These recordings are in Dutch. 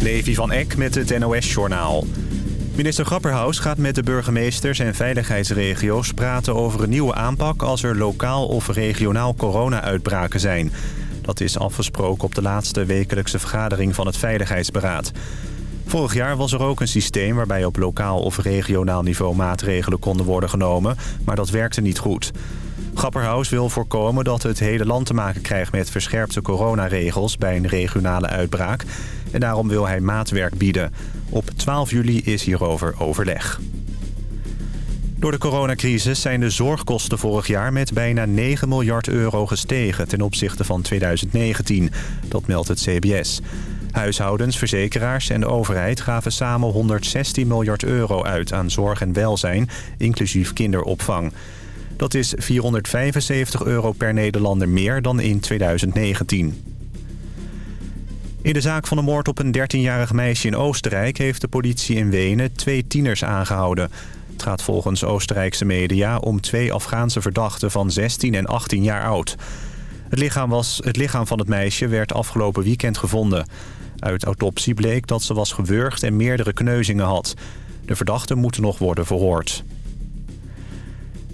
Levi van Eck met het NOS-journaal. Minister Grapperhaus gaat met de burgemeesters en veiligheidsregio's praten over een nieuwe aanpak als er lokaal of regionaal corona-uitbraken zijn. Dat is afgesproken op de laatste wekelijkse vergadering van het Veiligheidsberaad. Vorig jaar was er ook een systeem waarbij op lokaal of regionaal niveau maatregelen konden worden genomen, maar dat werkte niet goed. Grapperhaus wil voorkomen dat het hele land te maken krijgt met verscherpte coronaregels bij een regionale uitbraak. En daarom wil hij maatwerk bieden. Op 12 juli is hierover overleg. Door de coronacrisis zijn de zorgkosten vorig jaar met bijna 9 miljard euro gestegen ten opzichte van 2019. Dat meldt het CBS. Huishoudens, verzekeraars en de overheid gaven samen 116 miljard euro uit aan zorg en welzijn, inclusief kinderopvang. Dat is 475 euro per Nederlander meer dan in 2019. In de zaak van de moord op een 13-jarig meisje in Oostenrijk... heeft de politie in Wenen twee tieners aangehouden. Het gaat volgens Oostenrijkse media om twee Afghaanse verdachten van 16 en 18 jaar oud. Het lichaam, was, het lichaam van het meisje werd afgelopen weekend gevonden. Uit autopsie bleek dat ze was gewurgd en meerdere kneuzingen had. De verdachten moeten nog worden verhoord.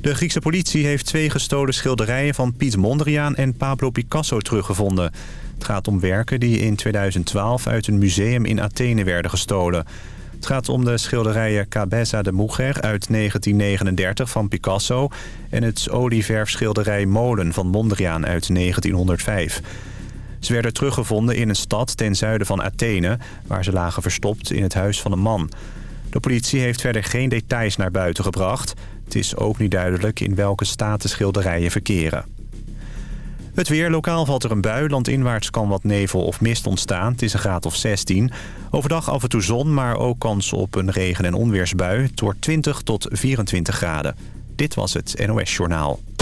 De Griekse politie heeft twee gestolen schilderijen van Piet Mondriaan en Pablo Picasso teruggevonden. Het gaat om werken die in 2012 uit een museum in Athene werden gestolen. Het gaat om de schilderijen Cabeza de Mujer uit 1939 van Picasso... en het olieverfschilderij Molen van Mondriaan uit 1905. Ze werden teruggevonden in een stad ten zuiden van Athene... waar ze lagen verstopt in het huis van een man. De politie heeft verder geen details naar buiten gebracht. Het is ook niet duidelijk in welke staat de schilderijen verkeren. Het weer. Lokaal valt er een bui. Landinwaarts kan wat nevel of mist ontstaan. Het is een graad of 16. Overdag af en toe zon, maar ook kans op een regen- en onweersbui. Het wordt 20 tot 24 graden. Dit was het NOS Journaal.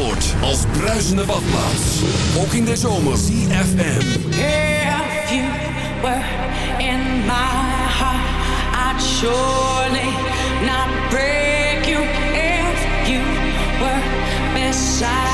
Zandvoort als bruisende badplaats. Ook in de zomer. CFM. If you were in my heart, I'd surely not break you. If you were beside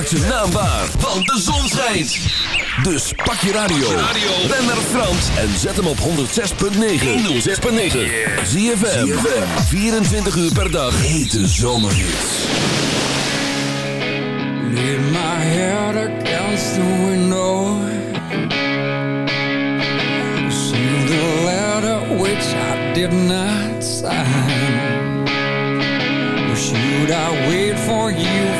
maakt zijn naam waar, want de zon schijnt. Dus pak je radio, ren naar Frans en zet hem op 106.9. 106.9. Zie je 24 uur per dag. Hete zomerhits. Lean my head against the window. See the letter which I did not sign. Or should I wait for you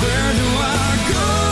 Where do I go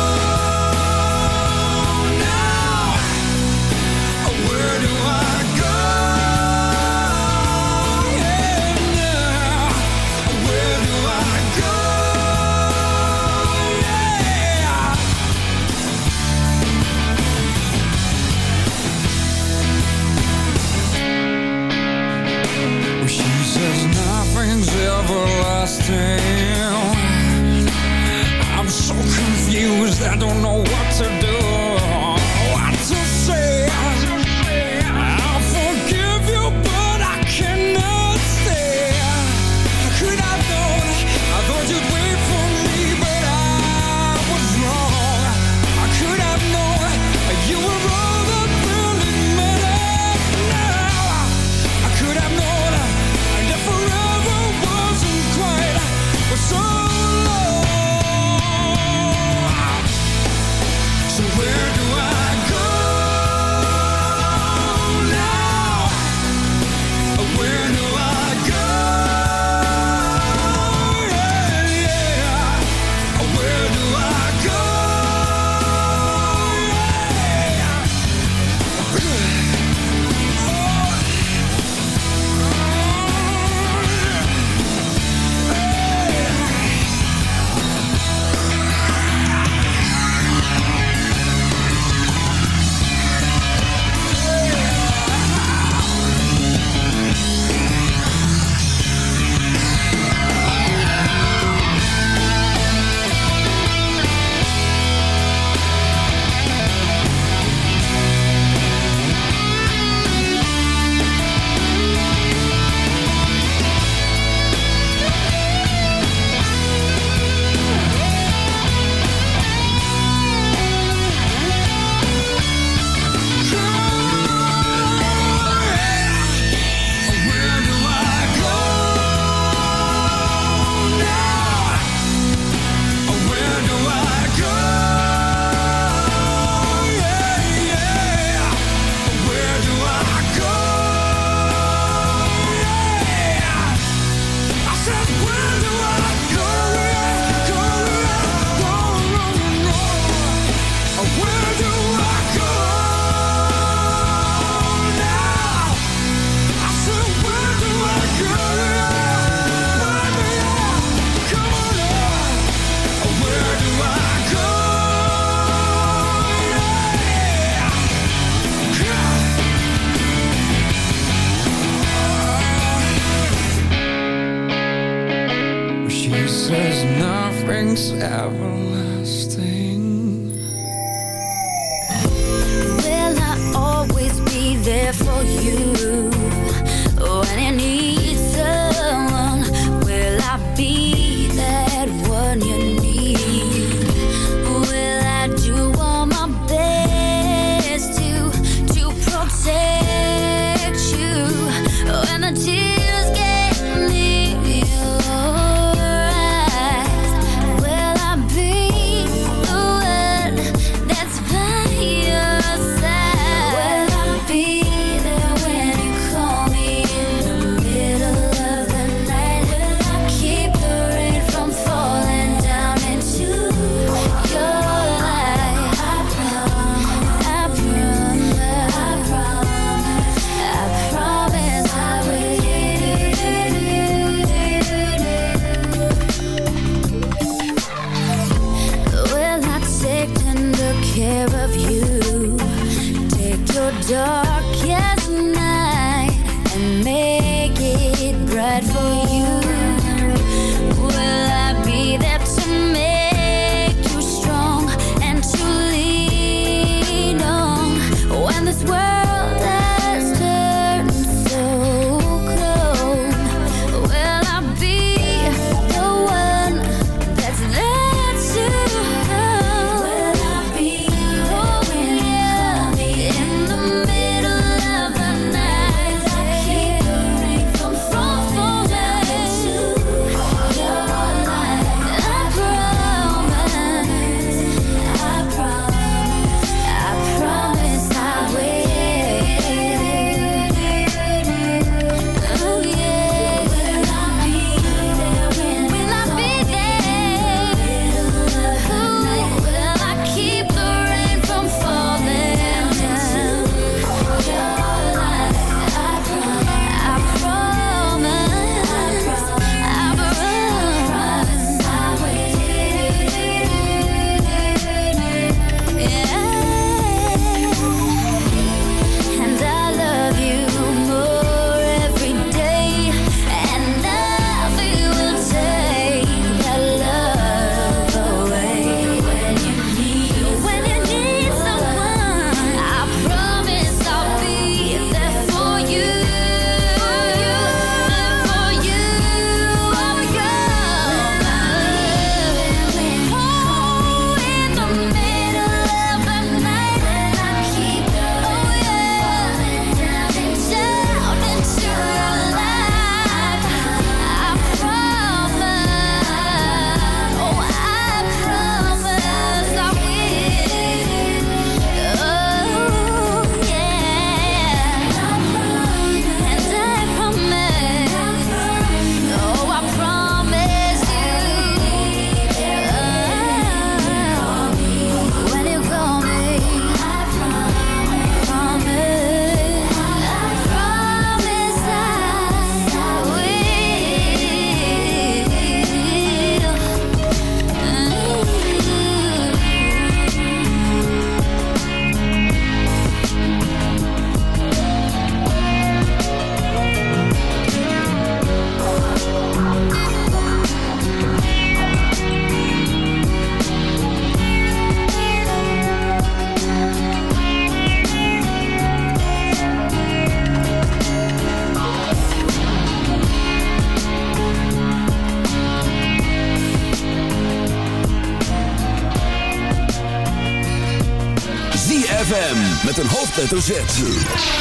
hoofdletter Z.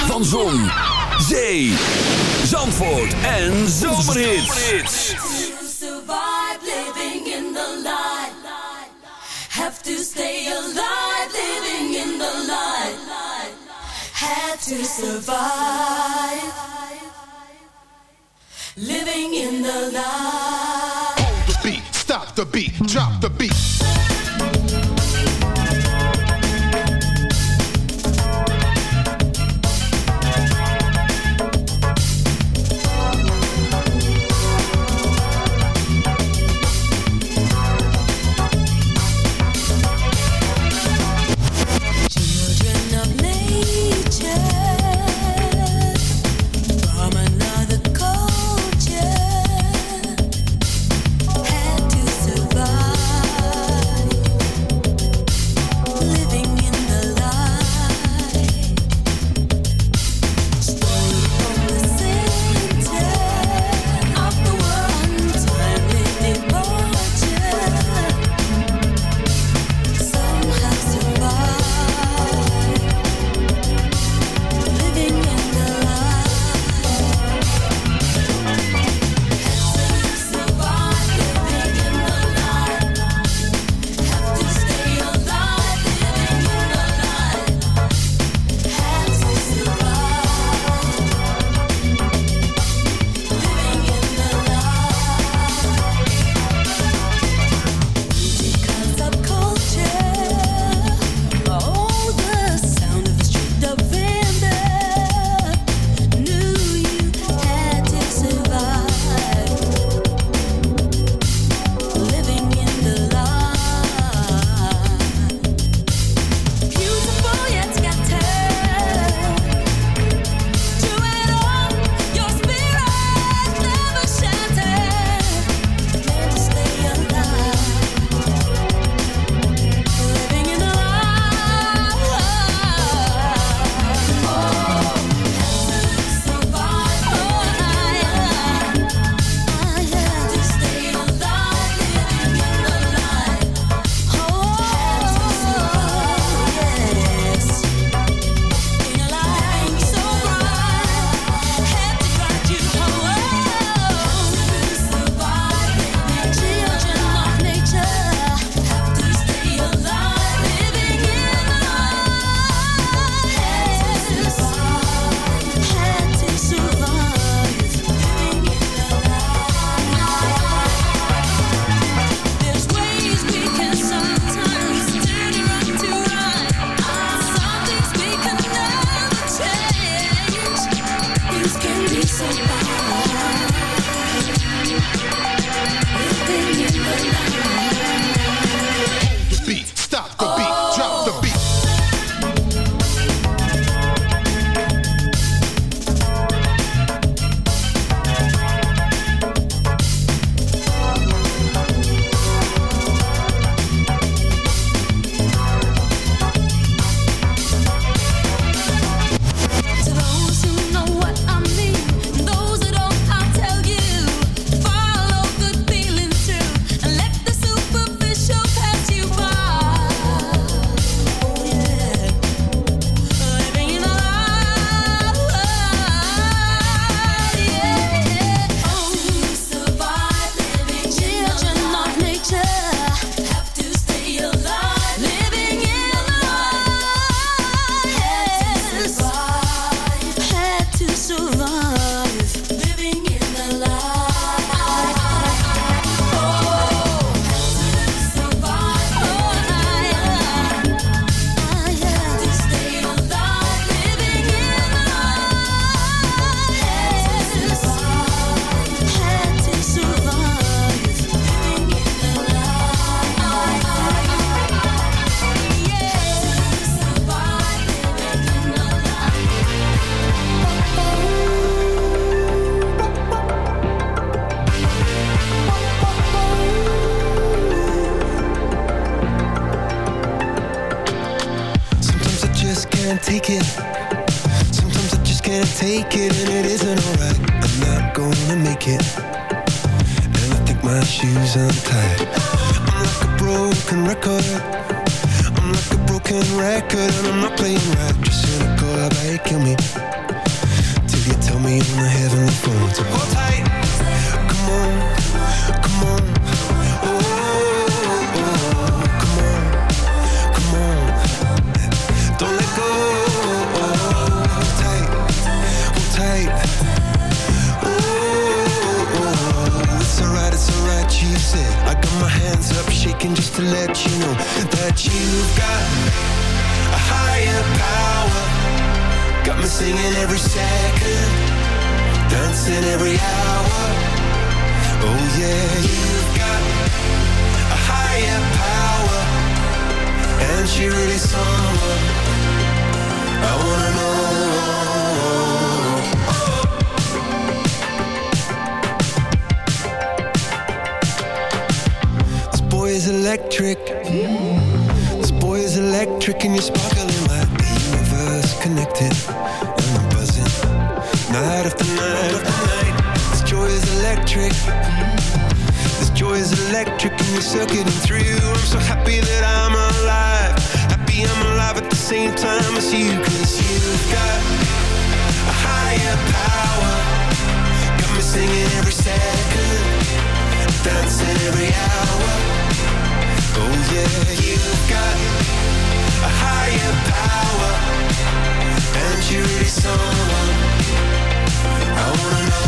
Van Zon, higher power. Got me singing every second. Dancing every hour. Oh yeah you got a higher power. And you're really someone. I wanna know.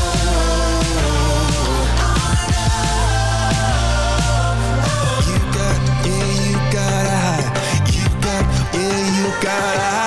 You got, yeah, you got a high. You got, yeah, you got a high.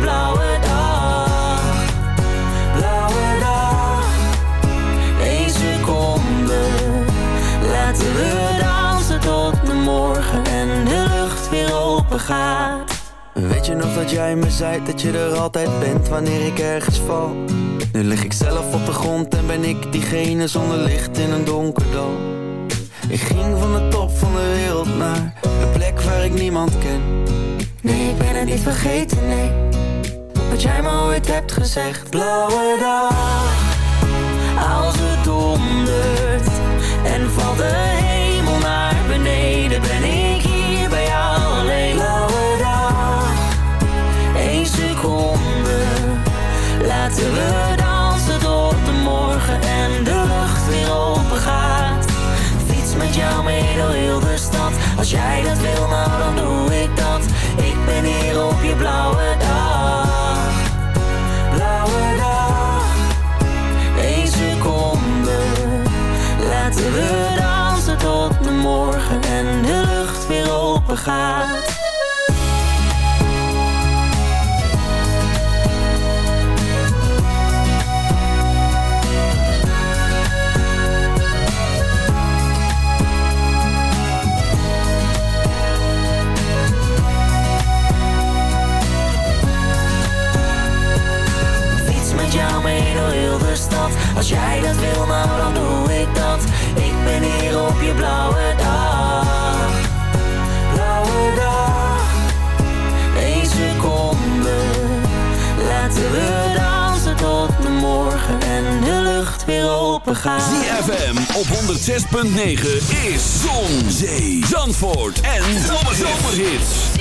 Blauwe dag, blauwe dag. Een seconde, laten we dansen tot de morgen en de lucht weer open gaat. Weet je nog dat jij me zei dat je er altijd bent wanneer ik ergens val? Nu lig ik zelf op de grond en ben ik diegene zonder licht in een donker dal. Ik ging van de top van de wereld naar een plek waar ik niemand ken. Nee, ik ben het niet vergeten, nee. Wat jij me ooit hebt gezegd. Blauwe dag, als het dondert stad. Als jij dat wil, nou dan doe ik dat. Ik ben hier op je blauwe weer open. ZFM op 106.9 is Zon, Zee, Zandvoort en Zomerhits.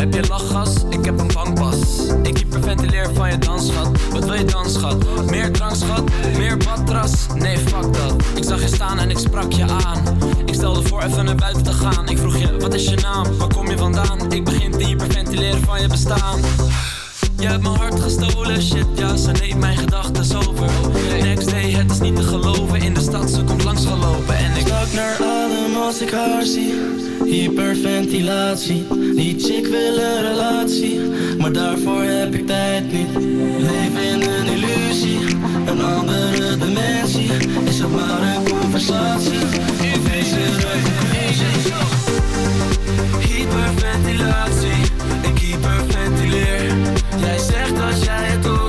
Heb je lachgas? Ik heb een bankpas. Ik hyperventileer van je dansgat. Wat wil je dan, schat? Meer drank, schat? Meer badras? Nee, fuck dat. Ik zag je staan en ik sprak je aan. Ik stelde voor even naar buiten te gaan. Ik vroeg je, wat is je naam? Waar kom je vandaan? Ik begin te hyperventileren van je bestaan. Je hebt mijn hart gestolen, shit ja, ze neemt mijn gedachten over Next day, het is niet te geloven, in de stad ze komt langs gelopen En ik Stak naar adem als ik haar zie Hyperventilatie. Die chick wil een relatie Maar daarvoor heb ik tijd niet. Leef in een illusie Een andere dimensie. Is het maar een conversatie. In deze ruimte Hyperventilatie, ik hyperventileer. Jij zegt dat jij het ook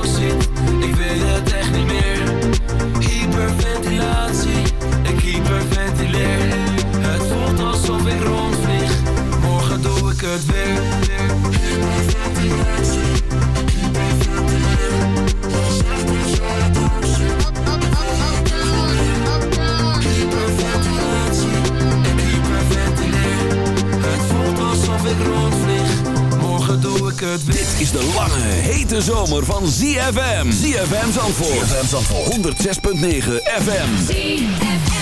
het weer Het voelt alsof ik rondvlieg, morgen doe ik het weer Dit is de lange, hete zomer van ZFM. ZFM Zandvoort. ZFM Zandvoort. 106.9 FM.